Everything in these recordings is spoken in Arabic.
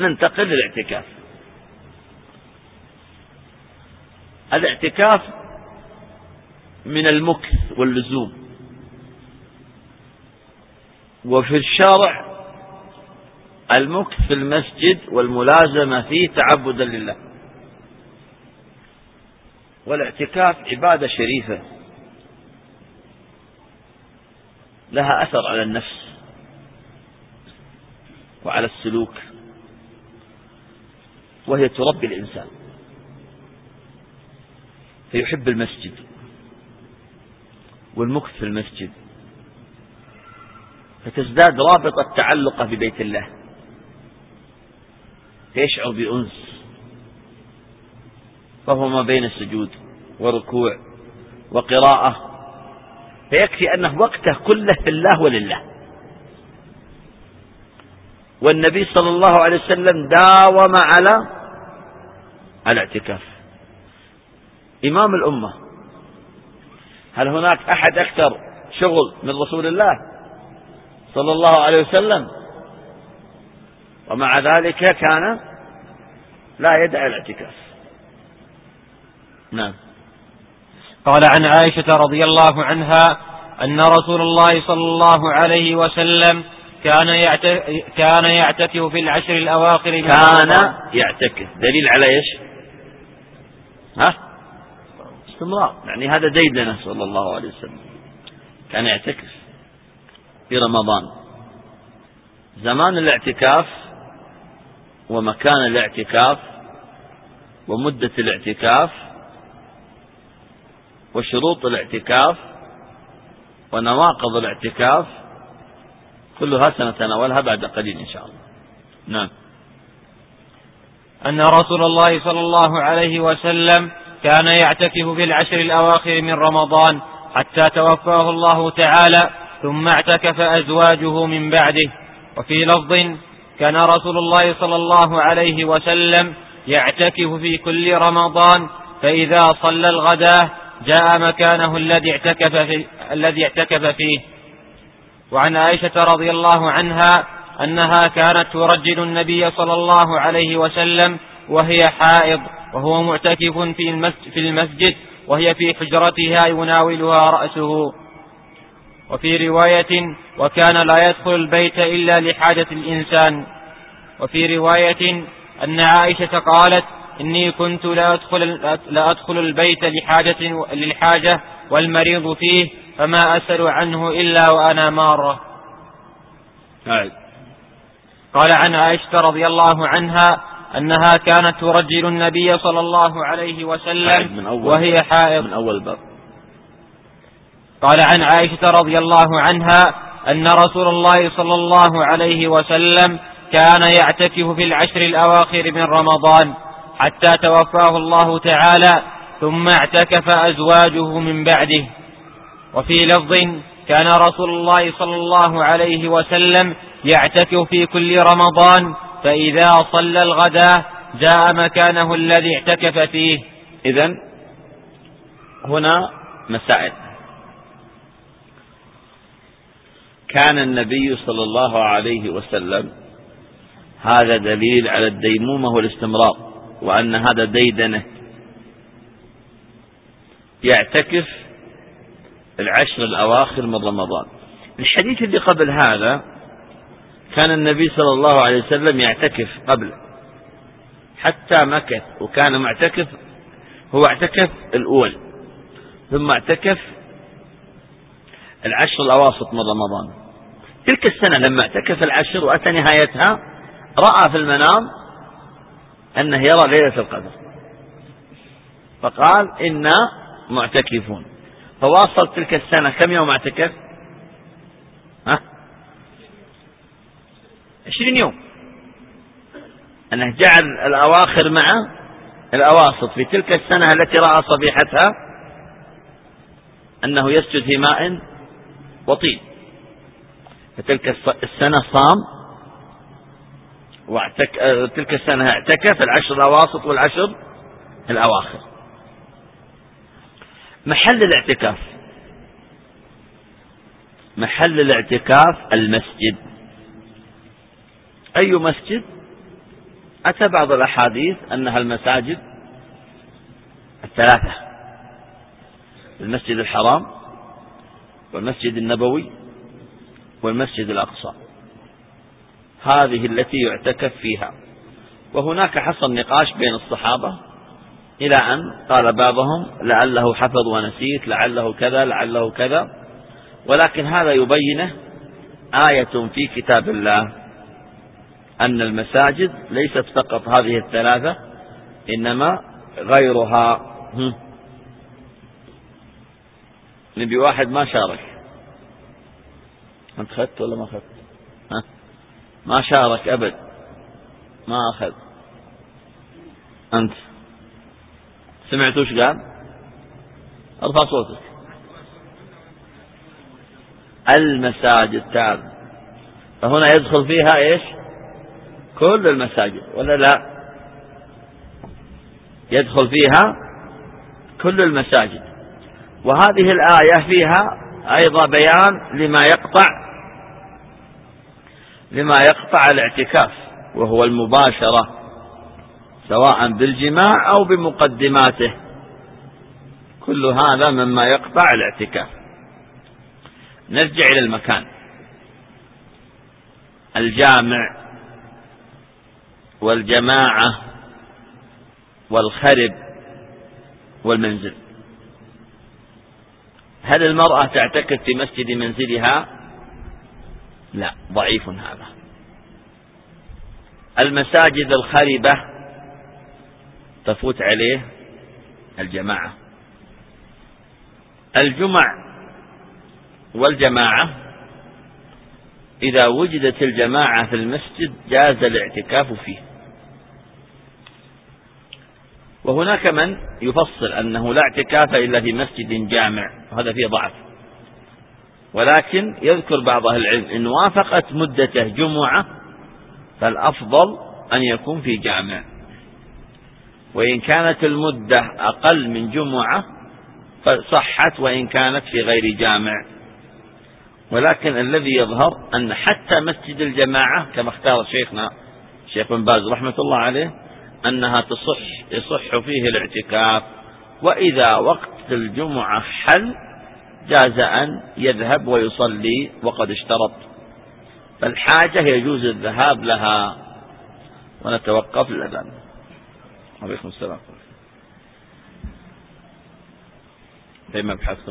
ننتقل للاعتكاف. الاعتكاف من المكث واللزوم. وفي الشرع المكث في المسجد والملازمة فيه تعبدا لله. والاعتكاف عبادة شريفة. لها أثر على النفس وعلى السلوك. وهي تربي الإنسان. فيحب المسجد. والمكث في المسجد. فتزداد رابطة تعلقه ببيت الله. فيشعر بأنس. فهو ما بين السجود وركوع وقراءة. فيكفي أنه وقته كله في الله ولله. والنبي صلى الله عليه وسلم داوم على الاعتكاف. إمام الأمة. هل هناك أحد أكثر شغل من رسول الله صلى الله عليه وسلم؟ ومع ذلك كان لا يدع الاعتكاف. نعم. قال عن عائشة رضي الله عنها أن رسول الله صلى الله عليه وسلم كان كان يعتكف في العشر الأواخر من كان يعتكف. دليل على إيش؟ ها؟ استمرار. يعني هذا ديدنة صلى الله عليه وسلم. كان يعتكف في رمضان. زمان الاعتكاف ومكان الاعتكاف ومدة الاعتكاف وشروط الاعتكاف ونواقض الاعتكاف كلها سنتناولها بعد قليل إن شاء الله. نعم. أن رسول الله صلى الله عليه وسلم كان يعتكف في العشر الأواخر من رمضان حتى توفاه الله تعالى ثم اعتكف أزواجه من بعده. وفي لفظ كان رسول الله صلى الله عليه وسلم يعتكف في كل رمضان فإذا صلى الغداة جاء مكانه الذي اعتكف في الذي اعتكف فيه. وعن عائشة رضي الله عنها أنها كانت ترجل النبي صلى الله عليه وسلم وهي حائض وهو معتكف في المسجد وهي في حجرتها يناولها رأسه. وفي رواية وكان لا يدخل البيت إلا لحاجة الإنسان. وفي رواية أن عائشة قالت إني كنت لا أدخل, لا أدخل البيت لحاجة للحاجة والمريض فيه فما أسأل عنه إلا وأنا مارة. قال عن عائشة رضي الله عنها أنها كانت ترجل النبي صلى الله عليه وسلم من أول وهي حائض. من أول باب قال عن عائشة رضي الله عنها أن رسول الله صلى الله عليه وسلم كان يعتكف في العشر الأواخر من رمضان حتى توفاه الله تعالى ثم اعتكف أزواجه من بعده. وفي لفظ كان رسول الله صلى الله عليه وسلم يعتكف في كل رمضان فإذا صلى الغداة جاء مكانه الذي اعتكف فيه. إذا هنا مسائل. كان النبي صلى الله عليه وسلم هذا دليل على الديمومة والاستمرار وأن هذا ديدنة. يعتكف العشر الأواخر من رمضان. الحديث اللي قبل هذا كان النبي صلى الله عليه وسلم يعتكف قبل. حتى مكث وكان معتكف هو اعتكف الأول. ثم اعتكف العشر الأواسط من رمضان. تلك السنة لما اعتكف العشر وأتى نهايتها رأى في المنام أنه يرى ليلة القدر. فقال إنا معتكفون. فواصل تلك السنة كم يوم اعتكف؟ عشرين يوم. أنه جعل الأواخر مع الأواسط في تلك السنة التي رأى صبيحتها أنه يسجد في ماء وطين. فتلك السنة صام واعتك... تلك السنة اعتكف العشر الأواسط والعشر الأواخر. محل الاعتكاف. محل الاعتكاف المسجد. أي مسجد؟ أتى بعض الأحاديث أنها المساجد الثلاثة. المسجد الحرام والمسجد النبوي والمسجد الأقصى. هذه التي يعتكف فيها. وهناك حصل نقاش بين الصحابة إلى أن قال بعضهم لعله حفظ ونسيت لعله كذا لعله كذا. ولكن هذا يبينه آية في كتاب الله. أن المساجد ليست فقط هذه الثلاثة إنما غيرها. نبي واحد ما شارك. أنت أخذت ولا ما أخذت؟ ما شارك أبد. ما أخذ. أنت. سمعت وش قال؟ أرفع صوتك. المساجد تعال فهنا يدخل فيها إيش؟ كل المساجد ولا لا؟ يدخل فيها كل المساجد. وهذه الآية فيها أيضا بيان لما يقطع لما يقطع الاعتكاف وهو المباشرة سواء بالجماع أو بمقدماته. كل هذا مما يقطع الاعتكاف. نرجع إلى المكان. الجامع والجماعة والخرب والمنزل. هل المرأة تعتكف في مسجد منزلها؟ لا ضعيف هذا. المساجد الخربة تفوت عليه الجماعة. الجمع والجماعة إذا وجدت الجماعة في المسجد جاز الاعتكاف فيه. وهناك من يفصل أنه لا اعتكاف إلا في مسجد جامع وهذا فيه ضعف. ولكن يذكر بعض أهل العلم إن وافقت مدته جمعة فالأفضل أن يكون في جامع. وإن كانت المدة أقل من جمعة فصحت وإن كانت في غير جامع. ولكن الذي يظهر أن حتى مسجد الجماعة كما اختار شيخنا شيخ بن باز رحمة الله عليه أنها تصح يصح فيه الاعتكاف. وإذا وقت الجمعة حل جاز أن يذهب ويصلي وقد اشترط. فالحاجة يجوز الذهاب لها. ونتوقف للأذان عليكم السلام. في مبحث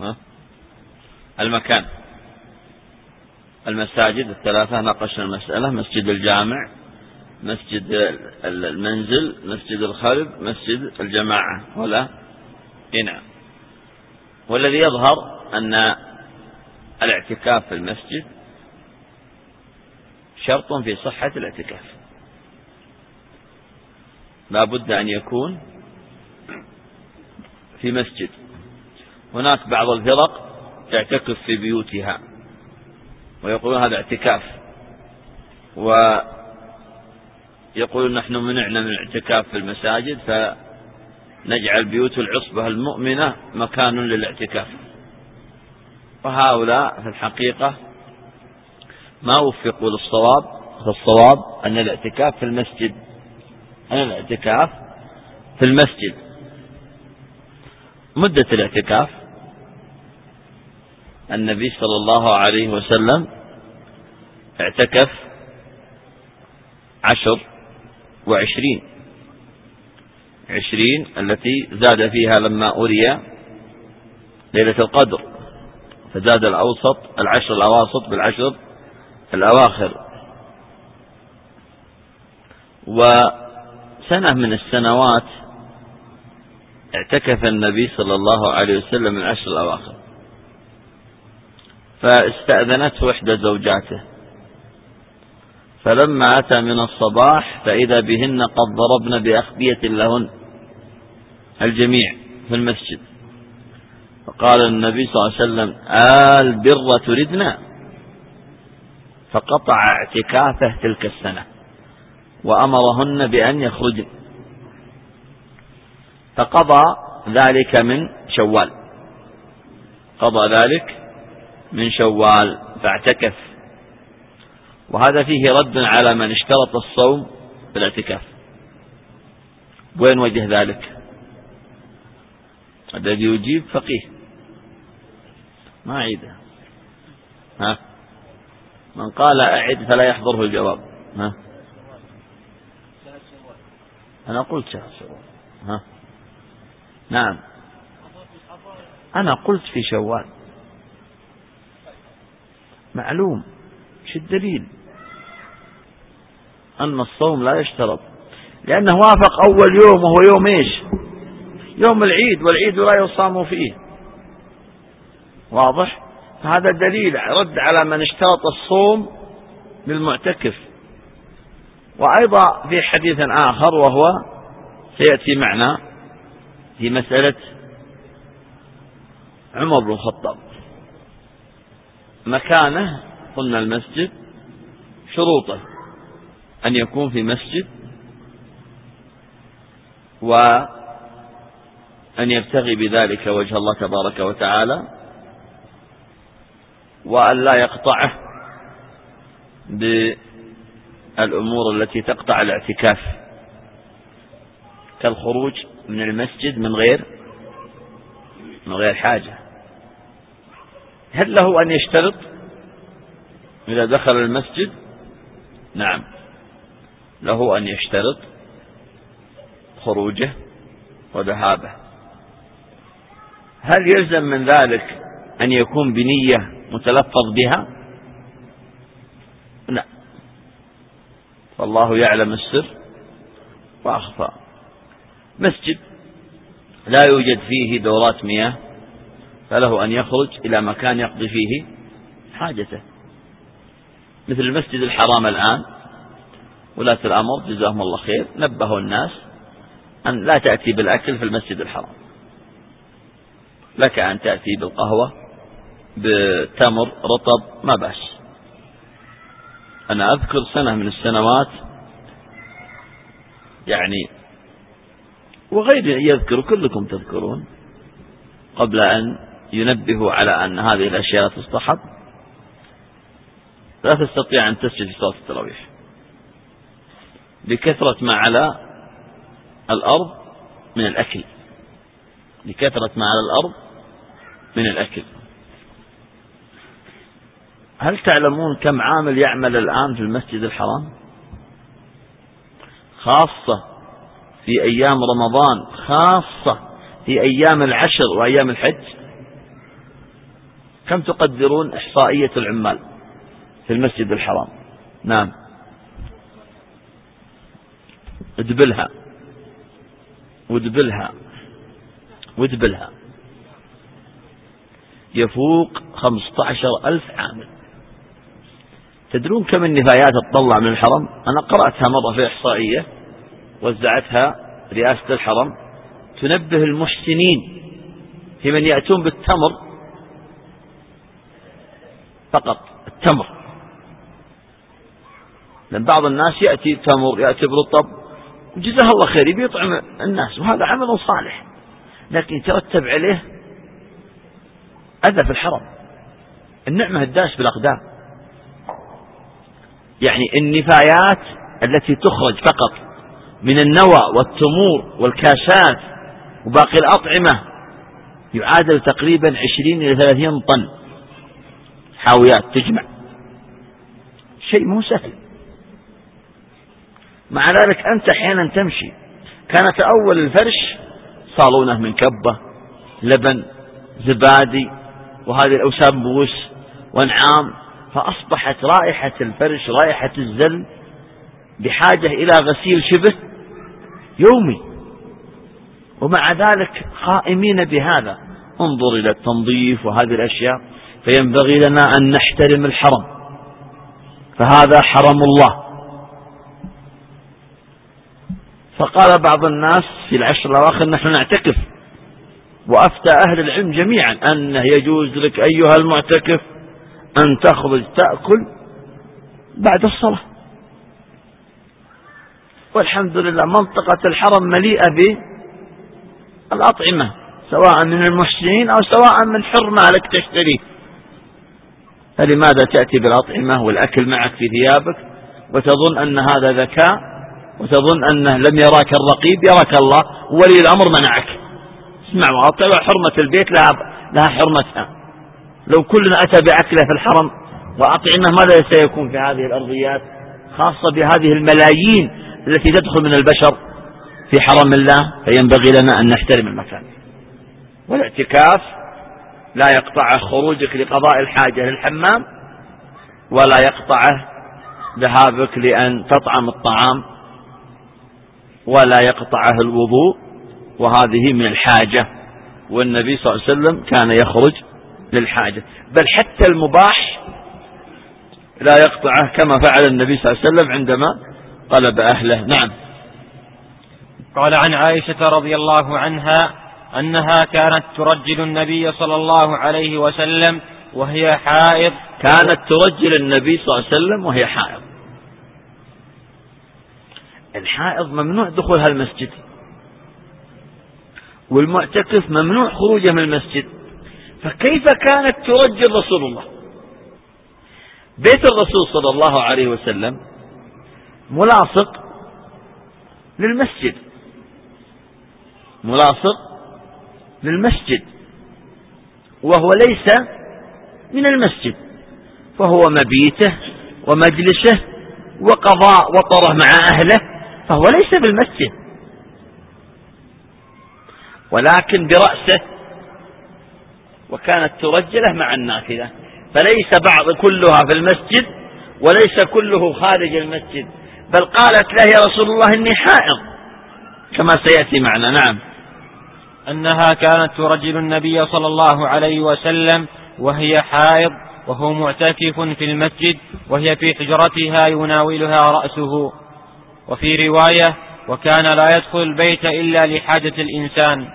ها المكان. المساجد الثلاثة ناقشنا المسألة مسجد الجامع مسجد المنزل مسجد الخلب مسجد الجماعة. ولا؟ نعم. والذي يظهر أن الاعتكاف في المسجد شرط في صحة الاعتكاف. لا بد أن يكون في مسجد. هناك بعض الفرق تعتكف في بيوتها. ويقولون هذا اعتكاف. ويقولون نحن منعنا من الاعتكاف في المساجد فنجعل بيوت العصبة المؤمنة مكان للاعتكاف. وهؤلاء في الحقيقة ما وفقوا للصواب فالصواب أن الاعتكاف في المسجد أن الاعتكاف في المسجد. مدة الاعتكاف النبي صلى الله عليه وسلم اعتكف عشر وعشرين. عشرين التي زاد فيها لما أري ليلة القدر فزاد الأوسط العشر الأواسط بالعشر الأواخر. وسنة من السنوات اعتكف النبي صلى الله عليه وسلم العشر الأواخر. فاستأذنته إحدى زوجاته. فلما أتى من الصباح فإذا بهن قد ضربن بأخبية لهن الجميع في المسجد. فقال النبي صلى الله عليه وسلم آل بر تردنا فقطع اعتكافه تلك السنة وأمرهن بأن يخرجن. فقضى ذلك من شوال. قضى ذلك من شوال فاعتكف. وهذا فيه رد على من اشترط الصوم في الاعتكاف. وين وجه ذلك؟ الذي يجيب فقيه. ما أعيده. ها؟ من قال أعد فلا يحضره الجواب. ها؟ أنا قلت شهر شوال. ها؟ نعم. أنا قلت في شوال. معلوم شو الدليل. أن الصوم لا يشترط لأنه وافق أول يوم وهو يوم إيش؟ يوم العيد والعيد لا يصام فيه. واضح؟ فهذا دليل رد على من اشترط الصوم للمعتكف. وأيضا في حديث آخر وهو سيأتي معنا في مسألة عمر بن الخطاب. مكانه قلنا المسجد شروطه أن يكون في مسجد وأن يبتغي بذلك وجه الله تبارك وتعالى وأن لا يقطعه بالأمور التي تقطع الاعتكاف كالخروج من المسجد من غير من غير حاجة. هل له أن يشترط؟ إذا دخل المسجد نعم. له أن يشترط خروجه وذهابه. هل يلزم من ذلك أن يكون بنية متلفظ بها؟ لا. فالله يعلم السر وأخفى. مسجد لا يوجد فيه دورات مياه. فله أن يخرج إلى مكان يقضي فيه حاجته. مثل المسجد الحرام الآن ولاة الأمر جزاهم الله خير نبهوا الناس أن لا تأتي بالأكل في المسجد الحرام. لك أن تأتي بالقهوة بتمر رطب ما بأس. أنا أذكر سنة من السنوات يعني وغير يذكر كلكم تذكرون قبل أن ينبهوا على أن هذه الأشياء تستحب لا تستطيع أن تسجد في صلاة التراويح. لكثرة ما على الأرض من الأكل. لكثرة ما على الأرض من الأكل. هل تعلمون كم عامل يعمل الآن في المسجد الحرام؟ خاصة في أيام رمضان خاصة في أيام العشر وأيام الحج؟ كم تقدرون إحصائية العمال في المسجد الحرام؟ نعم. ادبلها. ودبلها ودبلها يفوق خمسة عشر ألف عامل. تدرون كم النفايات تطلع من الحرم؟ أنا قرأتها مرة في إحصائية وزعتها رئاسة الحرم. تنبه المحسنين في من يأتون بالتمر فقط التمر. لأن بعض الناس يأتي تمر يأتي برطب جزاه الله خير يبي يطعم الناس وهذا عمل صالح. لكن يترتب عليه أذى في الحرم النعمة الداس بالأقدام. يعني النفايات التي تخرج فقط من النوى والتمور والكاسات وباقي الأطعمة يعادل تقريبا عشرين إلى ثلاثين طن. حاويات تجمع. شيء مو سهل. مع ذلك أنت أحيانا تمشي. كانت أول الفرش صالونة من كبة لبن زبادي وهذه الأوسام بوس وأنعام. فأصبحت رائحة الفرش رائحة الزل بحاجة إلى غسيل شبه يومي. ومع ذلك قائمين بهذا. انظر إلى التنظيف وهذه الأشياء. فينبغي لنا أن نحترم الحرم. فهذا حرم الله. فقال بعض الناس في العشر الأواخر نحن نعتكف. وأفتى أهل العلم جميعا أنه يجوز لك أيها المعتكف أن تخرج تأكل بعد الصلاة. والحمد لله منطقة الحرم مليئة بالأطعمة سواء من المحسنين أو سواء من حر مالك تشتريه فلماذا تأتي بالأطعمة والأكل معك في ثيابك وتظن أن هذا ذكاء وتظن أنه لم يراك الرقيب يراك الله ولي الأمر منعك. اسمع طلع حرمة البيت لها, لها حرمتها. لو كلنا أتى بأكلة في الحرم وأطعمة ماذا سيكون في هذه الأرضيات؟ خاصة بهذه الملايين التي تدخل من البشر في حرم الله فينبغي لنا أن نحترم المكان. والاعتكاف لا يقطعه خروجك لقضاء الحاجة للحمام ولا يقطعه ذهابك لأن تطعم الطعام ولا يقطعه الوضوء وهذه من الحاجة. والنبي صلى الله عليه وسلم كان يخرج للحاجة. بل حتى المباح لا يقطعه كما فعل النبي صلى الله عليه وسلم عندما طلب أهله. نعم. قال عن عائشة رضي الله عنها أنها كانت ترجل النبي صلى الله عليه وسلم وهي حائض. كانت ترجل النبي صلى الله عليه وسلم وهي حائض. الحائض ممنوع دخولها المسجد والمعتكف ممنوع خروجه من المسجد. فكيف كانت ترجل رسول الله؟ بيت الرسول صلى الله عليه وسلم ملاصق للمسجد. ملاصق للمسجد وهو ليس من المسجد فهو مبيته ومجلسه وقضاء وطره مع أهله فهو ليس بالمسجد. ولكن برأسه وكانت ترجله مع النافذة فليس بعض كلها في المسجد وليس كله خارج المسجد بل قالت له يا رسول الله إني حائض كما سيأتي معنا نعم. أنها كانت ترجل النبي صلى الله عليه وسلم وهي حائض وهو معتكف في المسجد وهي في حجرتها يناولها رأسه وفي رواية وكان لا يدخل البيت إلا لحاجة الإنسان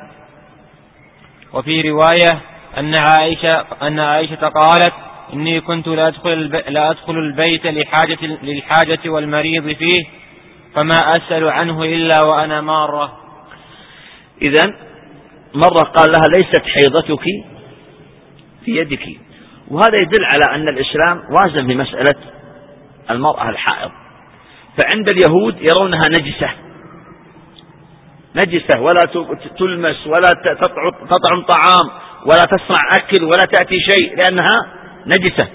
وفي رواية أن عائشة أن عائشة قالت إني كنت لا أدخل لا أدخل البيت لحاجة للحاجة والمريض فيه فما أسأل عنه إلا وأنا مارة. إذا مرة قال لها ليست حيضتك في يدك. وهذا يدل على أن الإسلام وازن في مسألة المرأة الحائض. فعند اليهود يرونها نجسة. نجسة ولا تلمس ولا تطعم طعام ولا تصنع أكل ولا تأتي شيء لأنها نجسة.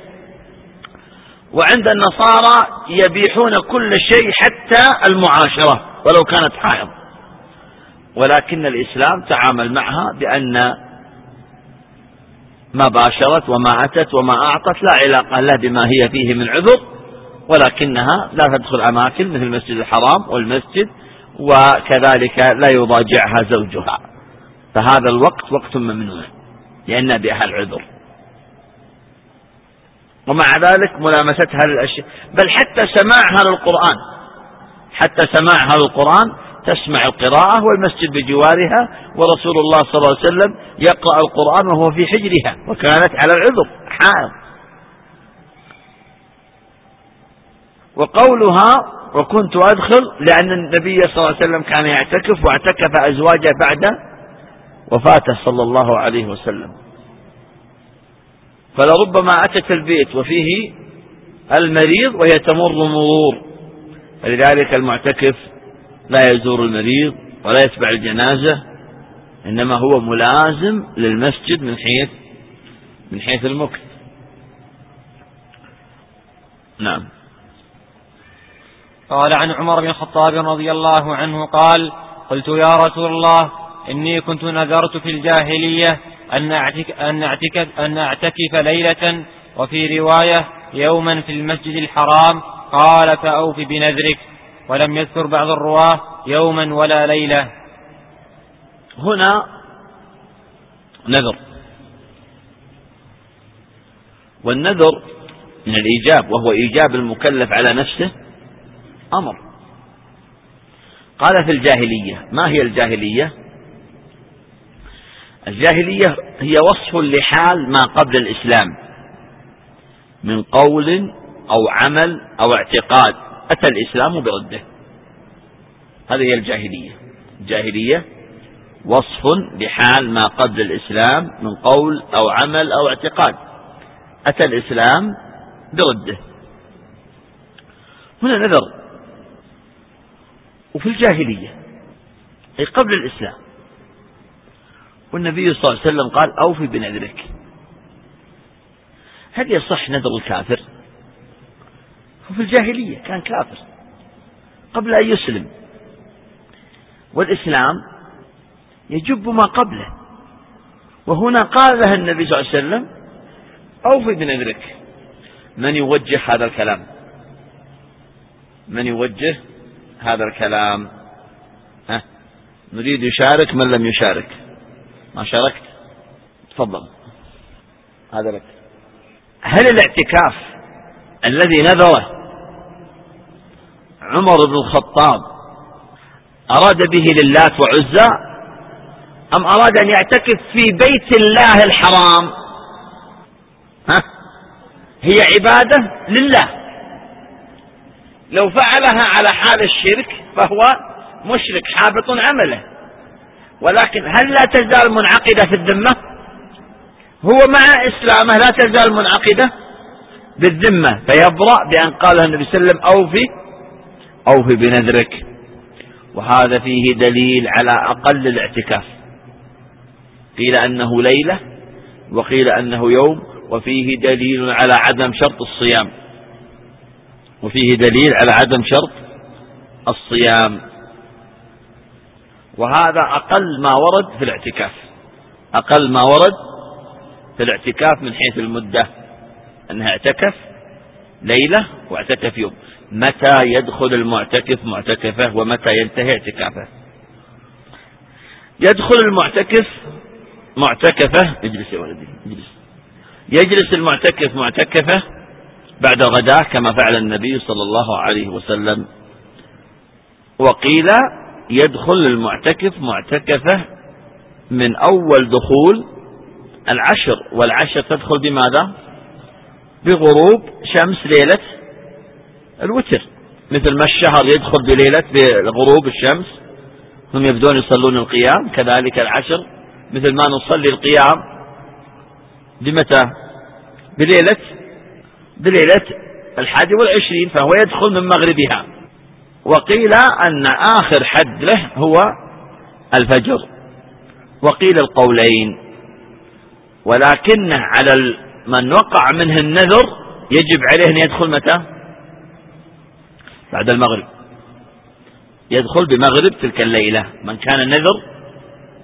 وعند النصارى يبيحون كل شيء حتى المعاشرة ولو كانت حائض. ولكن الإسلام تعامل معها بأن ما باشرت وما أتت وما أعطت لا علاقة له بما هي فيه من عذر ولكنها لا تدخل أماكن مثل المسجد الحرام والمسجد وكذلك لا يضاجعها زوجها. فهذا الوقت وقت ممنوع لأن بها العذر. ومع ذلك ملامستها للأشياء بل حتى سماعها للقرآن حتى سماعها للقرآن تسمع القراءة والمسجد بجوارها ورسول الله صلى الله عليه وسلم يقرأ القرآن وهو في حجرها وكانت على العذر حائض. وقولها وكنت أدخل لأن النبي صلى الله عليه وسلم كان يعتكف واعتكف أزواجه بعد وفاته صلى الله عليه وسلم. فلربما أتت البيت وفيه المريض وهي تمر مرور. فلذلك المعتكف لا يزور المريض ولا يتبع الجنازة إنما هو ملازم للمسجد من حيث من حيث المكث نعم. قال عن عمر بن الخطاب رضي الله عنه قال قلت يا رسول الله إني كنت نذرت في الجاهلية أن أعتك أن أعتكف أن أعتكف ليلة وفي رواية يوما في المسجد الحرام قال فأوف بنذرك. ولم يذكر بعض الرواة يوما ولا ليلة. هنا نذر. والنذر من الإيجاب وهو إيجاب المكلف على نفسه أمر. قال في الجاهلية ما هي الجاهلية؟ الجاهلية هي وصف لحال ما قبل الإسلام من قول أو عمل أو اعتقاد. أتى الإسلام برده هذه هي الجاهلية. الجاهلية وصف لحال ما قبل الإسلام من قول أو عمل أو اعتقاد. أتى الإسلام برده هنا نذر. وفي الجاهلية أي قبل الإسلام والنبي صلى الله عليه وسلم قال أوفي بنذرك. هل يصح نذر الكافر؟ وفي الجاهلية كان كافر قبل أن يسلم. والإسلام يجب ما قبله. وهنا قال له النبي صلى الله عليه وسلم أوفي بنذرك من يوجه هذا الكلام؟ من يوجه هذا الكلام؟ ها؟ نريد يشارك من لم يشارك. ما شاركت؟ تفضل. هذا لك. هل الاعتكاف الذي نذره عمر بن الخطاب أراد به للات وعزى أم أراد أن يعتكف في بيت الله الحرام؟ ها؟ هي عبادة لله. لو فعلها على حال الشرك فهو مشرك حابط عمله. ولكن هل لا تزال منعقدة في الذمة؟ هو مع إسلامه لا تزال منعقدة بالذمة فيبرأ بأن قال النبي صلى الله عليه وسلم أوفي أوفي بنذرك. وهذا فيه دليل على أقل الاعتكاف. قيل أنه ليلة وقيل أنه يوم وفيه دليل على عدم شرط الصيام. وفيه دليل على عدم شرط الصيام. وهذا أقل ما ورد في الاعتكاف. أقل ما ورد في الاعتكاف من حيث المدة. أنها اعتكف ليلة واعتكف يوم. متى يدخل المعتكف معتكفة ومتى ينتهي اعتكافه؟ يدخل المعتكف معتكفة اجلس يا ولدي اجلس. يجلس المعتكف معتكفة بعد غداه كما فعل النبي صلى الله عليه وسلم. وقيل يدخل المعتكف معتكفة من أول دخول العشر والعشر تدخل بماذا؟ بغروب شمس ليلة الوتر. مثل ما الشهر يدخل بليلة بغروب الشمس هم يبدون يصلون القيام كذلك العشر. مثل ما نصلي القيام بمتى؟ بليلة بليلة الحادي والعشرين فهو يدخل من مغربها. وقيل أن آخر حد له هو الفجر. وقيل القولين. ولكنه على من وقع منه النذر يجب عليه أن يدخل متى؟ بعد المغرب. يدخل بمغرب تلك الليلة. من كان نذر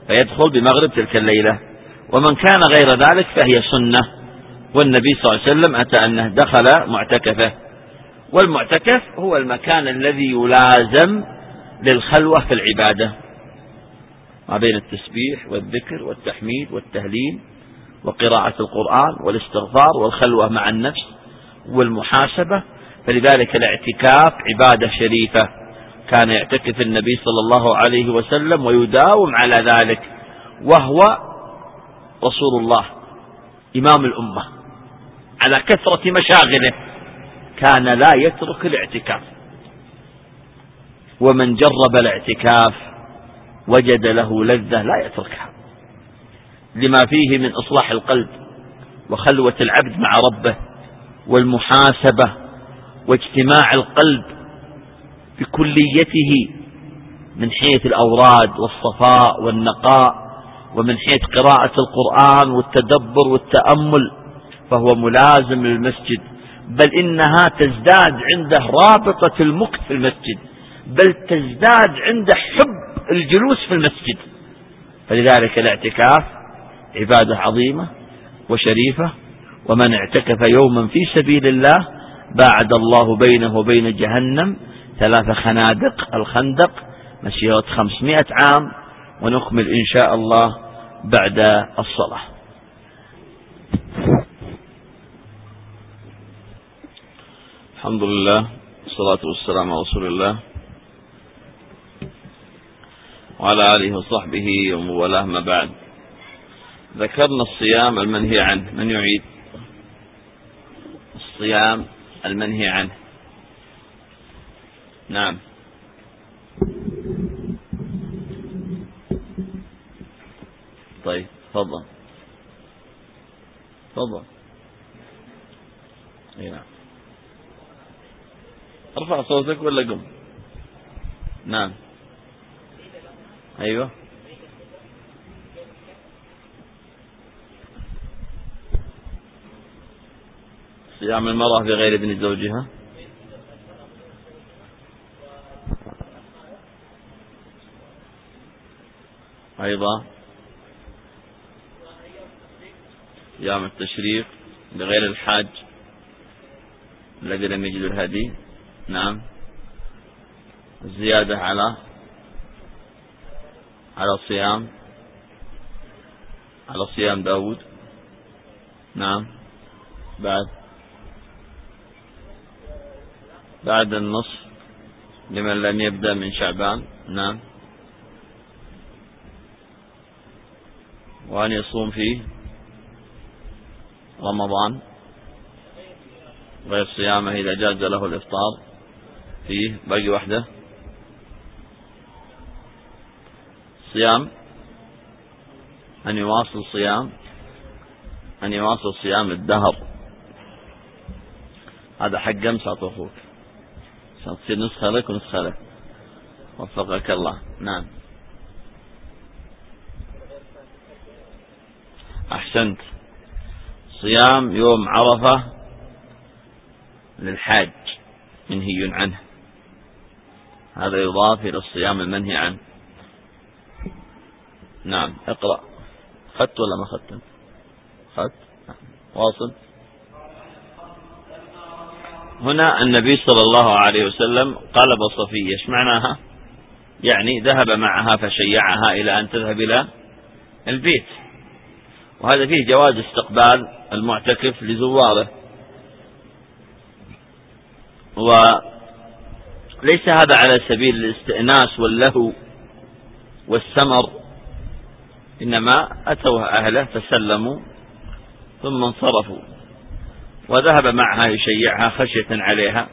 فيدخل بمغرب تلك الليلة. ومن كان غير ذلك فهي سنة. والنبي صلى الله عليه وسلم أتى أنه دخل معتكفة. والمعتكف هو المكان الذي يلازم للخلوة في العبادة. ما بين التسبيح والذكر والتحميد والتهليل وقراءة القرآن والاستغفار والخلوة مع النفس والمحاسبة فلذلك الاعتكاف عبادة شريفة. كان يعتكف النبي صلى الله عليه وسلم ويداوم على ذلك وهو رسول الله إمام الأمة. على كثرة مشاغله كان لا يترك الاعتكاف. ومن جرب الاعتكاف وجد له لذة لا يتركها. لما فيه من إصلاح القلب وخلوة العبد مع ربه والمحاسبة واجتماع القلب بكليته من حيث الأوراد والصفاء والنقاء ومن حيث قراءة القرآن والتدبر والتأمل فهو ملازم للمسجد. بل إنها تزداد عنده رابطة المكث في المسجد. بل تزداد عنده حب الجلوس في المسجد. فلذلك الاعتكاف عبادة عظيمة وشريفة. ومن اعتكف يوما في سبيل الله باعد الله بينه وبين جهنم ثلاث خنادق. الخندق مسيرة خمسمائة عام ونكمل إن شاء الله بعد الصلاة. الحمد لله والصلاة والسلام على رسول الله وعلى آله وصحبه وموالاه ما بعد. ذكرنا الصيام المنهي عنه. من يعيد؟ الصيام المنهي عنه. نعم. طيب تفضل. تفضل. أي نعم. ارفع صوتك ولا قم؟ نعم. أيوه. صيام المرأة بغير ابن زوجها؟ أيضا صيام التشريق بغير الحاج الذي لم يجد الهدي؟ نعم. الزيادة على على الصيام على صيام داود؟ نعم. بعد بعد النصف لمن لم يبدأ من شعبان. نعم. وأن يصوم فيه رمضان. غير صيامه إذا جاز له الإفطار فيه. باقي وحده. صيام. أن يواصل صيام. أن يواصل صيام الدهر. هذا حق أمس أخوك عشان تصير نسخة لك ونسخة لك. وفقك الله. نعم. أحسنت. صيام يوم عرفة للحاج منهي عنه. هذا يضاف إلى الصيام المنهي عنه. نعم. اقرأ. خدت ولا ما خدت؟ خدت. نعم. واصل. هنا النبي صلى الله عليه وسلم قلب صفية إيش معناها يعني ذهب معها فشيعها إلى أن تذهب إلى البيت. وهذا فيه جواز استقبال المعتكف لزواره. وليس هذا على سبيل الاستئناس واللهو والسمر إنما أتوا أهله فسلموا ثم انصرفوا. وذهب معها يشيعها خشية عليها.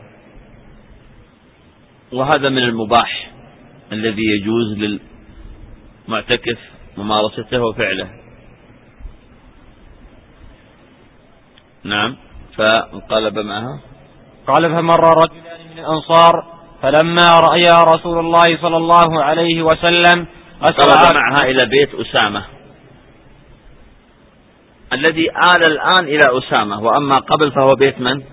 وهذا من المباح الذي يجوز للمعتكف ممارسته وفعله. نعم فانقلب معها. قال فمر رجلان من الأنصار فلما رأيا رسول الله صلى الله عليه وسلم أسرع. معها إلى بيت أسامة. الذي آل الآن إلى أسامة وأما قبل فهو بيت من؟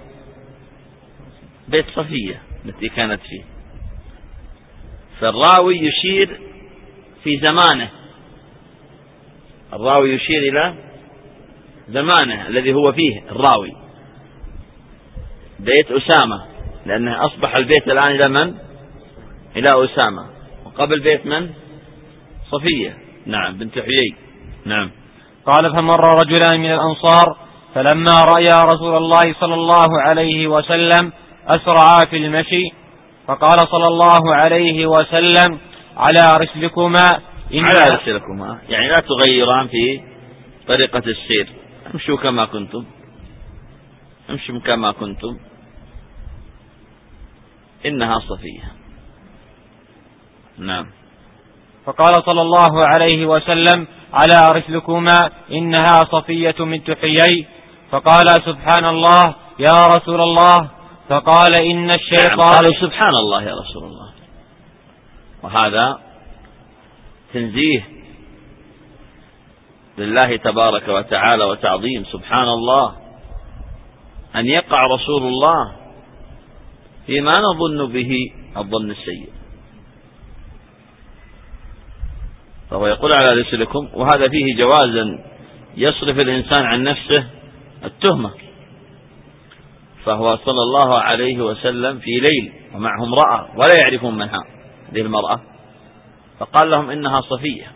بيت صفية التي كانت فيه. فالراوي يشير في زمانه. الراوي يشير إلى زمانه الذي هو فيه الراوي. بيت أسامة لأنه أصبح البيت الآن إلى من؟ إلى أسامة. وقبل بيت من؟ صفية. نعم بنت حيي. نعم. قال فمر رجلان من الأنصار فلما رأيا رسول الله صلى الله عليه وسلم أسرعا في المشي فقال صلى الله عليه وسلم على رسلكما على رسلكما. يعني لا تغيران في طريقة السير. امشوا كما كنتم. امشوا كما كنتم. إنها صفية. نعم. فقال صلى الله عليه وسلم على رسلكما إنها صفية من تحيي؟ فقال سبحان الله يا رسول الله. فقال إن الشيطان نعم قالوا سبحان الله يا رسول الله. وهذا تنزيه لله تبارك وتعالى وتعظيم سبحان الله أن يقع رسول الله فيما نظن به الظن السيء. فهو يقول على رسلكم وهذا فيه جوازا يصرف الإنسان عن نفسه التهمة. فهو صلى الله عليه وسلم في ليل ومعه امرأة ولا يعرفون منها هذه المرأة. فقال لهم إنها صفية.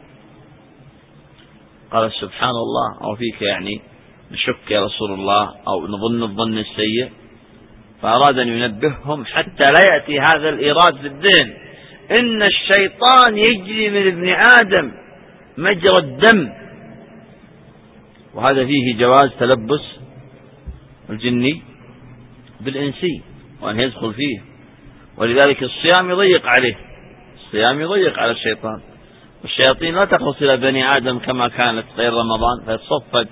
قال سبحان الله أو فيك يعني نشك يا رسول الله أو نظن الظن السيء. فأراد أن ينبههم حتى لا يأتي هذا الإيراد في الذهن إن الشيطان يجري من ابن آدم مجرى الدم. وهذا فيه جواز تلبس الجني بالإنسي وأن يدخل فيه. ولذلك الصيام يضيق عليه. الصيام يضيق على الشيطان. والشياطين لا تخلص إلى بني آدم كما كانت غير رمضان فيتصفد.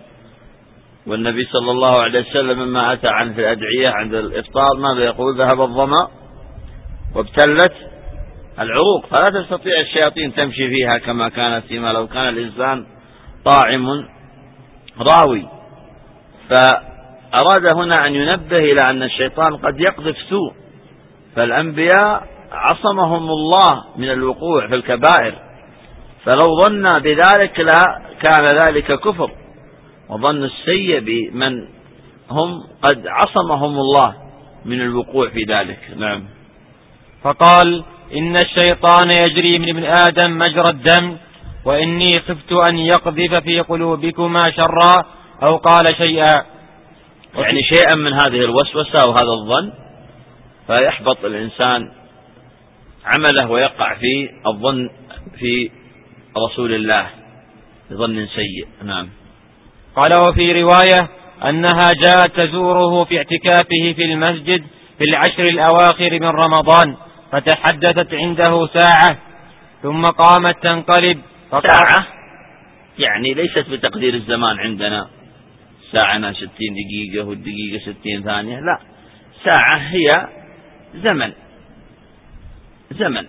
والنبي صلى الله عليه وسلم مما أتى عنه في الأدعية عند الإفطار ماذا يقول؟ ذهب الظمأ وابتلت العروق. فلا تستطيع الشياطين تمشي فيها كما كانت فيما لو كان الإنسان طاعم راوي. فأراد هنا أن ينبه إلى أن الشيطان قد يقذف سوء. فالأنبياء عصمهم الله من الوقوع في الكبائر. فلو ظن بذلك لا كان ذلك كفر. وظن السيء بمن هم قد عصمهم الله من الوقوع في ذلك. نعم. فقال إن الشيطان يجري من ابن آدم مجرى الدم وإني خفت أن يقذف في قلوبكما شرا أو قال شيئا. يعني شيئا من هذه الوسوسة أو هذا الظن فيحبط الإنسان عمله ويقع في الظن في رسول الله بظن سيء. نعم. قال وفي رواية أنها جاءت تزوره في اعتكافه في المسجد في العشر الأواخر من رمضان. فتحدثت عنده ساعة ثم قامت تنقلب. ساعة؟ يعني ليست بتقدير الزمان عندنا. ساعة ستين دقيقة والدقيقة ستين ثانية لا. ساعة هي زمن. زمن.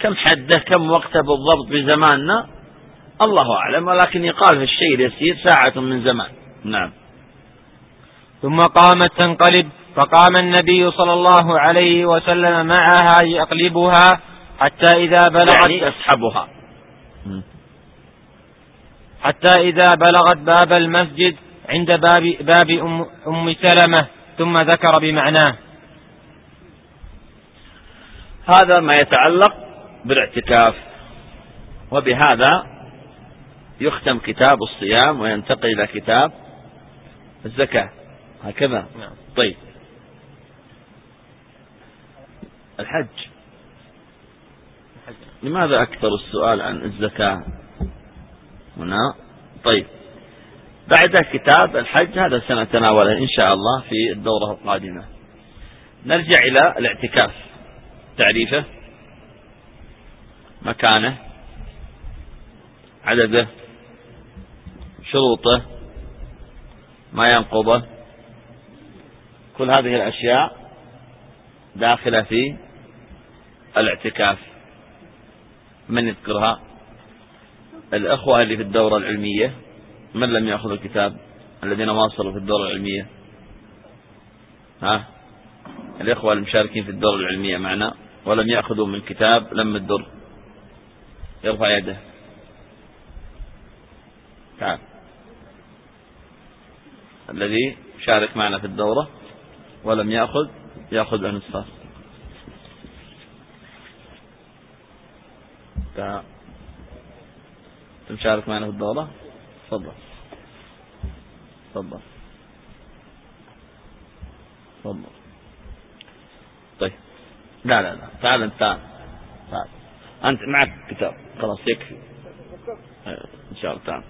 كم حده كم وقته بالضبط بزماننا؟ الله أعلم ولكن يقال في الشيء اليسير ساعة من زمان. نعم. ثم قامت تنقلب. فقام النبي صلى الله عليه وسلم معها يقلبها حتى إذا بلغت يعني يسحبها. حتى إذا بلغت باب المسجد عند باب, باب أم, أم سلمة ثم ذكر بمعناه. هذا ما يتعلق بالاعتكاف وبهذا يختم كتاب الصيام وينتقل إلى كتاب الزكاة. هكذا. نعم. طيب. الحج. لماذا أكثر السؤال عن الزكاة هنا؟ طيب. بعد كتاب الحج هذا سنتناوله إن شاء الله في الدورة القادمة. نرجع إلى الاعتكاف. تعريفه مكانه عدده شروطه ما ينقضه. كل هذه الأشياء داخلة في الاعتكاف. من يذكرها؟ الأخوة اللي في الدورة العلمية. من لم يأخذ الكتاب؟ الذين واصلوا في الدورة العلمية. ها؟ الإخوة المشاركين في الدورة العلمية معنا. ولم يأخذوا من كتاب لم الدر. يرفع يده. تعال. الذي شارك معنا في الدورة ولم يأخذ يأخذ نصفه تعال تمشارك معنا في الدورة تفضل. تفضل. تفضل. طيب. لا لا لا. تعال انت. تعال تعال. أنت معك كتاب. خلاص يكفي. إن شاء الله تعال.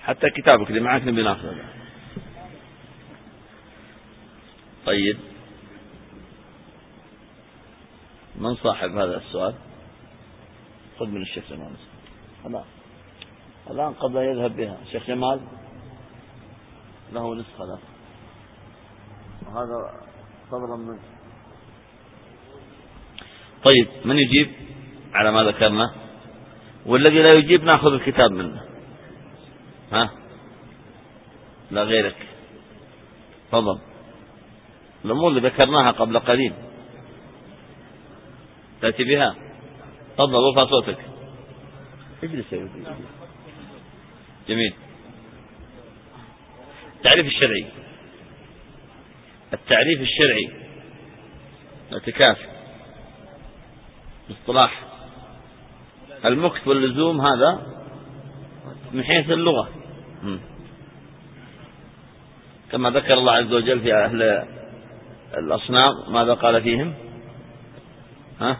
حتى كتابك اللي معك نبي ناخذه. طيب. من صاحب هذا السؤال؟ خذ من الشيخ جمال الآن الآن قبل يذهب بها الشيخ جمال له نسخة له. وهذا فضلا منه. طيب من يجيب على ما ذكرنا؟ والذي لا يجيب ناخذ الكتاب منه. ها؟ لا غيرك. تفضل. الأمور اللي ذكرناها قبل قليل. تأتي بها. تفضل ارفع صوتك. اجلس يا جميل. التعريف الشرعي. التعريف الشرعي. الاعتكاف. اصطلاح المكث واللزوم هذا من حيث اللغة. كما ذكر الله عز وجل في أهل الأصنام ماذا قال فيهم؟ ها؟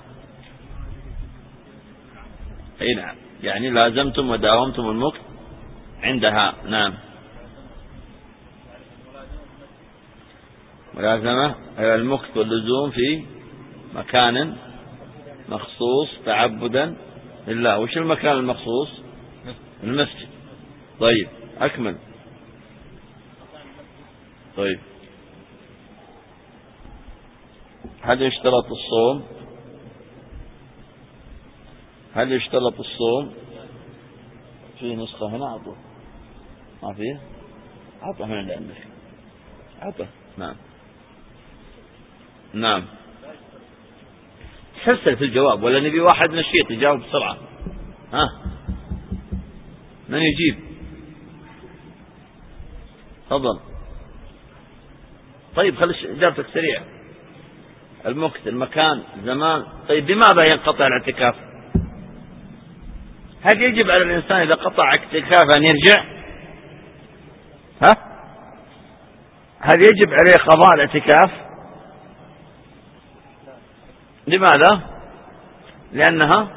نعم يعني لازمتم وداومتم المكث عندها. نعم. ملازمة المكث واللزوم في مكان مخصوص تعبدا لله. وش المكان المخصوص؟ المسجد. طيب أكمل. طيب. هل يشترط الصوم؟ هل يشترط الصوم؟ في نسخة هنا عطوا ما فيه؟ عطى هنا اللي عندك. عطى نعم. نعم. تسلسل في الجواب ولا نبي واحد نشيط يجاوب بسرعة؟ ها؟ من يجيب؟ تفضل. طيب خلي إجابتك سريعة. المكت المكان زمان. طيب بماذا ينقطع الاعتكاف؟ هل يجب على الإنسان إذا قطع اعتكاف أن يرجع؟ ها؟ هل يجب عليه قضاء الاعتكاف؟ لماذا؟ لأنها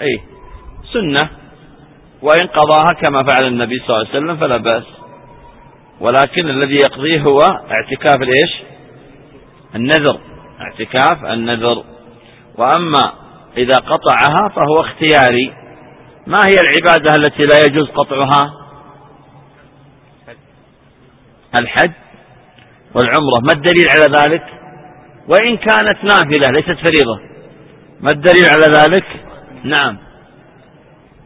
أي سنة وإن قضاها كما فعل النبي صلى الله عليه وسلم فلا بأس. ولكن الذي يقضيه هو اعتكاف الإيش؟ النذر. اعتكاف النذر. وأما إذا قطعها فهو اختياري. ما هي العبادة التي لا يجوز قطعها؟ الحج والعمرة. ما الدليل على ذلك؟ وإن كانت نافلة ليست فريضة. ما الدليل على ذلك؟ نعم.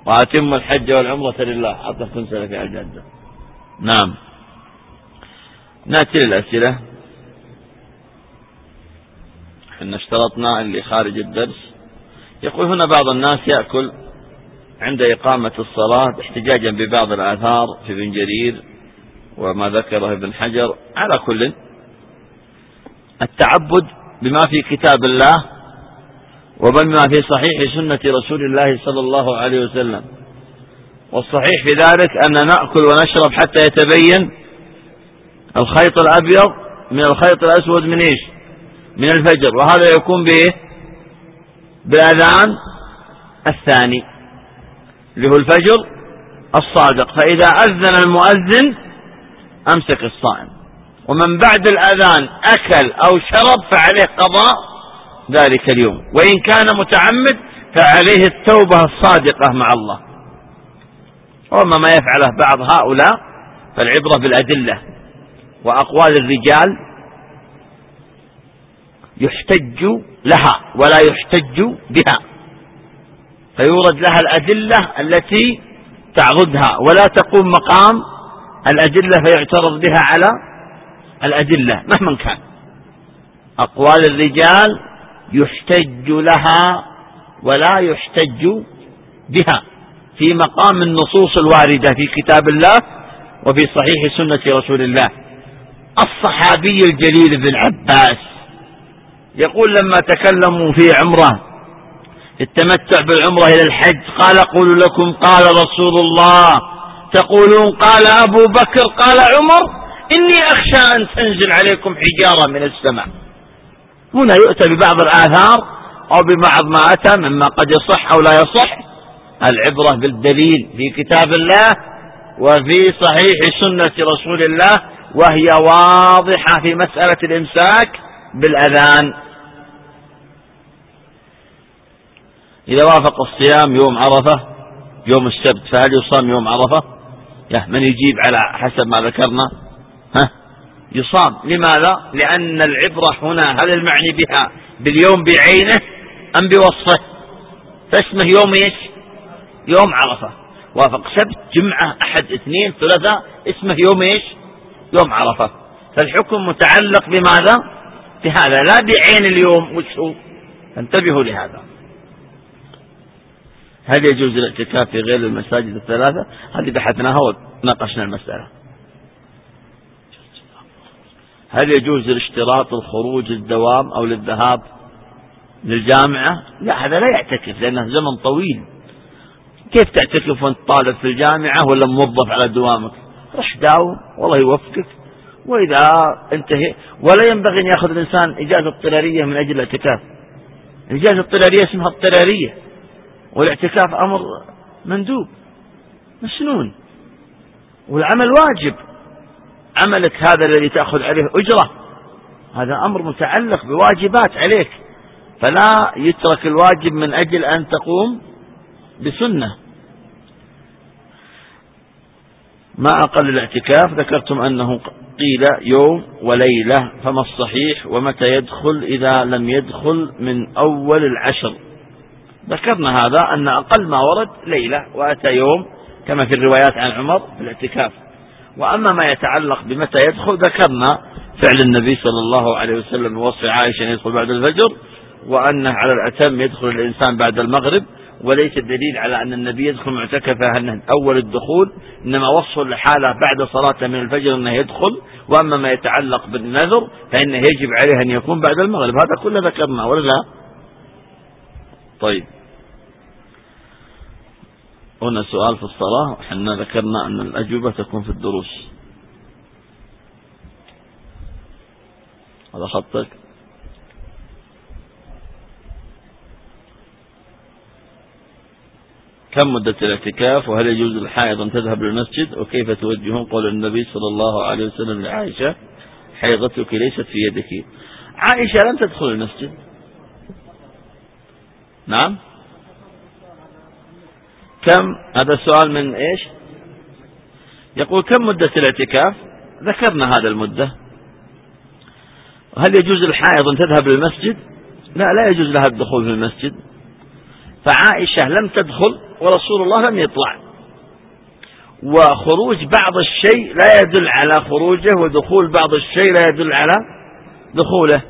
وأتم الحج والعمرة لله. حتى تنسى في الجنة. نعم. نأتي للأسئلة. إحنا اشترطنا اللي خارج الدرس. يقول هنا بعض الناس يأكل عند إقامة الصلاة احتجاجا ببعض الآثار في ابن جرير وما ذكره ابن حجر على كل. التعبد بما في كتاب الله وبما في صحيح سنة رسول الله صلى الله عليه وسلم. والصحيح في ذلك أن نأكل ونشرب حتى يتبين الخيط الأبيض من الخيط الأسود من إيش؟ من الفجر. وهذا يكون بإيه؟ بالأذان الثاني اللي هو الفجر الصادق. فإذا أذن المؤذن أمسك الصائم. ومن بعد الأذان أكل أو شرب فعليه قضاء ذلك اليوم. وإن كان متعمد فعليه التوبة الصادقة مع الله. وما ما يفعله بعض هؤلاء فالعبرة بالأدلة. وأقوال الرجال يحتج لها ولا يحتج بها. فيورد لها الأدلة التي تعضدها ولا تقوم مقام الأدلة فيعترض بها على الأدلة مهما كان. أقوال الرجال يحتج لها ولا يحتج بها. في مقام النصوص الواردة في كتاب الله وفي صحيح سنة رسول الله. الصحابي الجليل ابن عباس يقول لما تكلموا في عمرة التمتع بالعمرة إلى الحج قال قولوا لكم قال رسول الله تقولون قال أبو بكر قال عمر إني أخشى أن تنزل عليكم حجارة من السماء. هنا يؤتى ببعض الآثار أو ببعض ما أتى مما قد يصح أو لا يصح العبرة بالدليل في كتاب الله وفي صحيح سنة رسول الله وهي واضحة في مسألة الإمساك بالأذان. إذا وافق الصيام يوم عرفة يوم السبت فهل يصام يوم عرفة؟ يا من يجيب على حسب ما ذكرنا؟ ها؟ يصام لماذا؟ لأن العبرة هنا هل المعني بها باليوم بعينه أم بوصفه؟ فاسمه يوم إيش؟ يوم عرفة. وافق سبت جمعة أحد اثنين ثلاثة اسمه يوم إيش؟ يوم عرفة. فالحكم متعلق بماذا؟ بهذا لا بعين اليوم وش هو؟ انتبهوا لهذا. هل يجوز الاعتكاف في غير المساجد الثلاثة؟ هذه بحثناها وناقشنا المسألة. هل يجوز الاشتراط الخروج للدوام أو للذهاب للجامعة؟ لا هذا لا يعتكف لأنه زمن طويل. كيف تعتكف وأنت طالب في الجامعة ولا موظف على دوامك؟ رح داوم والله يوفقك. وإذا انتهي ولا ينبغي أن يأخذ الإنسان إجازة اضطرارية من أجل الاعتكاف. الإجازة الاضطرارية اسمها اضطرارية. والاعتكاف أمر مندوب. مسنون. والعمل واجب. عملك هذا الذي تأخذ عليه أجرة. هذا أمر متعلق بواجبات عليك. فلا يترك الواجب من أجل أن تقوم بسنة. ما أقل الاعتكاف؟ ذكرتم أنه قيل يوم وليلة. فما الصحيح؟ ومتى يدخل إذا لم يدخل من أول العشر؟ ذكرنا هذا أن أقل ما ورد ليلة وأتى يوم كما في الروايات عن عمر في الاعتكاف وأما ما يتعلق بمتى يدخل ذكرنا فعل النبي صلى الله عليه وسلم وصف عائشة أن يدخل بعد الفجر وأنه على الأتم يدخل الإنسان بعد المغرب. وليس الدليل على أن النبي يدخل معتكفا أنه أول الدخول إنما وصف الحالة بعد صلاة من الفجر أنه يدخل. وأما ما يتعلق بالنذر فإنه يجب عليه أن يكون بعد المغرب. هذا كله ذكرنا ولا لا؟ طيب. هنا سؤال في الصلاة. إحنا ذكرنا أن الأجوبة تكون في الدروس. هذا خطك. كم مدة الاعتكاف؟ وهل يجوز للحائض أن تذهب للمسجد؟ وكيف توجهون قول النبي صلى الله عليه وسلم لعائشة؟ حيضتك ليست في يدك. عائشة لم تدخل المسجد. نعم؟ كم؟ هذا السؤال من إيش؟ يقول كم مدة الاعتكاف؟ ذكرنا هذا المدة. هل يجوز الحائض أن تذهب للمسجد؟ لا لا يجوز لها الدخول في المسجد. فعائشة لم تدخل ورسول الله لم يطلع. وخروج بعض الشيء لا يدل على خروجه ودخول بعض الشيء لا يدل على دخوله.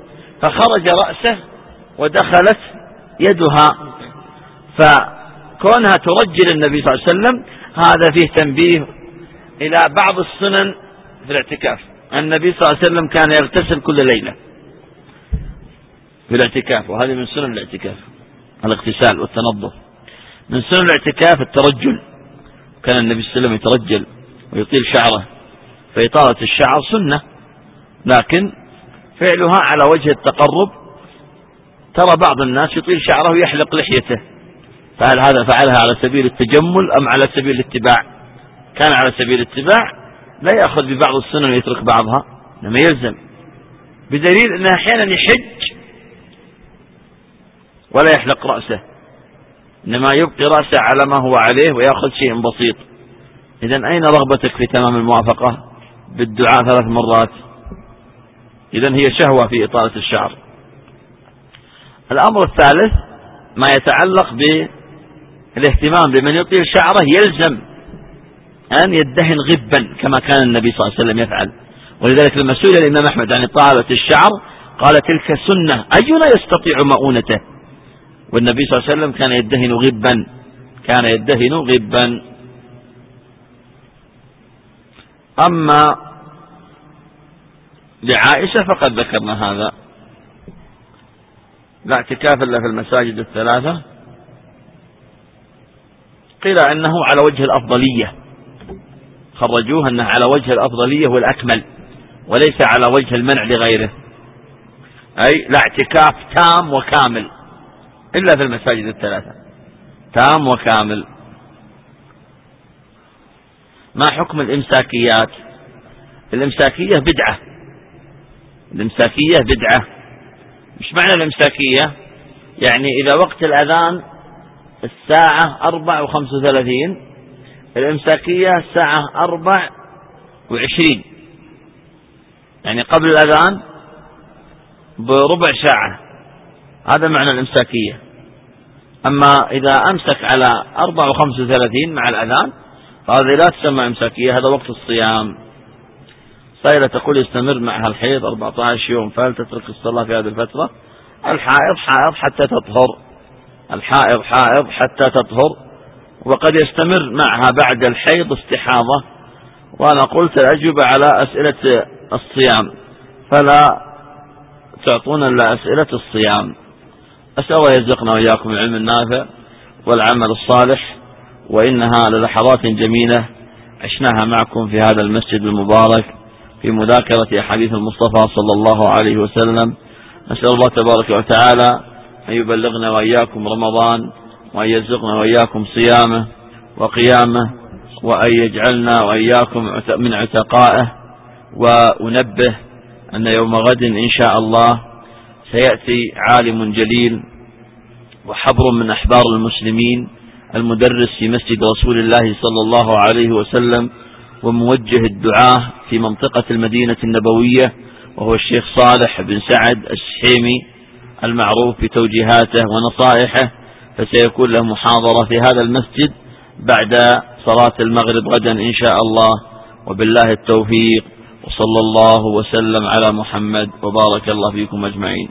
فخرج رأسه ودخلت يدها. فكونها ترجل النبي صلى الله عليه وسلم هذا فيه تنبيه إلى بعض السنن في الاعتكاف. النبي صلى الله عليه وسلم كان يغتسل كل ليلة في الاعتكاف وهذه من سنن الاعتكاف الاغتسال والتنظف. من سنن الاعتكاف الترجل كان النبي صلى الله عليه وسلم يترجل ويطيل شعره. فإطالة الشعر سنة لكن فعلها على وجه التقرب. ترى بعض الناس يطيل شعره ويحلق لحيته. فهل هذا فعلها على سبيل التجمل أم على سبيل الاتباع؟ كان على سبيل الاتباع لا يأخذ ببعض السنن ويترك بعضها إنما يلزم. بدليل أنه أحيانا يحج ولا يحلق رأسه إنما يبقي رأسه على ما هو عليه ويأخذ شيء بسيط. إذا أين رغبتك في تمام الموافقة؟ بالدعاء ثلاث مرات. إذا هي شهوة في إطالة الشعر. الأمر الثالث ما يتعلق بالاهتمام بمن يطيل شعره يلزم أن يدهن غبا كما كان النبي صلى الله عليه وسلم يفعل. ولذلك لما سئل الإمام أحمد عن إطالة الشعر قال تلك سنة أينا يستطيع مؤونته؟ والنبي صلى الله عليه وسلم كان يدهن غبا كان يدهن غبا. أما لعائشة فقد ذكرنا هذا. لا اعتكاف إلا في المساجد الثلاثة. قيل أنه على وجه الأفضلية. خرجوه أنه على وجه الأفضلية والأكمل وليس على وجه المنع لغيره. أي لا اعتكاف تام وكامل إلا في المساجد الثلاثة. تام وكامل. ما حكم الإمساكيات؟ الإمساكية بدعة. الإمساكية بدعة. مش معنى الإمساكية؟ يعني إذا وقت الأذان الساعة أربع وخمس وثلاثين الإمساكية الساعة أربع وعشرين. يعني قبل الأذان بربع ساعة. هذا معنى الإمساكية. أما إذا أمسك على أربع وخمس وثلاثين مع الأذان فهذه لا تسمى إمساكية هذا وقت الصيام. سائلة تقول يستمر معها الحيض 14 يوم فهل تترك الصلاة في هذه الفترة؟ الحائض حائض حتى تطهر. الحائض حائض حتى تطهر وقد يستمر معها بعد الحيض استحاضة. وأنا قلت الأجوبة على أسئلة الصيام فلا تعطون إلا أسئلة الصيام. أسأل الله يرزقنا وإياكم العلم النافع والعمل الصالح وإنها للحظات جميلة. عشناها معكم في هذا المسجد المبارك في مذاكرة أحاديث المصطفى صلى الله عليه وسلم. نسأل الله تبارك وتعالى أن يبلغنا وإياكم رمضان وأن يرزقنا وإياكم صيامه وقيامه وأن يجعلنا وإياكم من عتقائه. وأنبه أن يوم غد إن شاء الله سيأتي عالم جليل وحبر من أحبار المسلمين المدرس في مسجد رسول الله صلى الله عليه وسلم وموجه الدعاة في منطقة المدينة النبوية وهو الشيخ صالح بن سعد الشحيمي المعروف بتوجيهاته ونصائحه فسيكون له محاضرة في هذا المسجد بعد صلاة المغرب غدا إن شاء الله. وبالله التوفيق وصلى الله وسلم على محمد وبارك الله فيكم أجمعين.